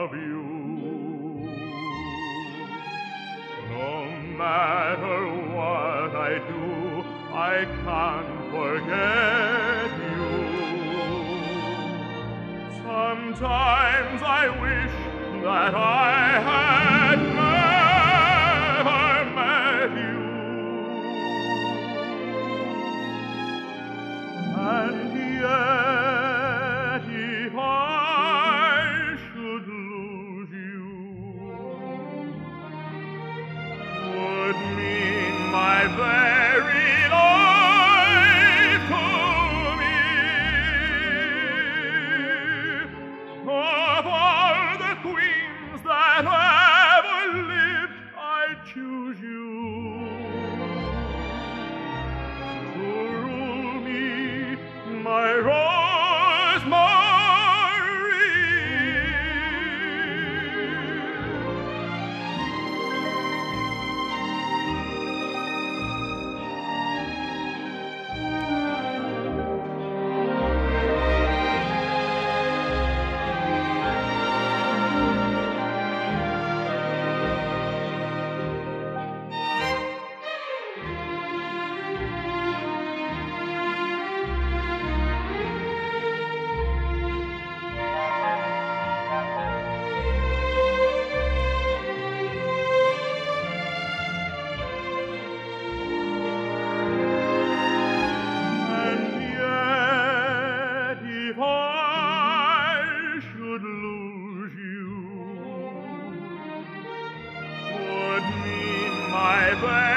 love you. No matter what I do, I can't forget you. Sometimes I wish that I my. my way.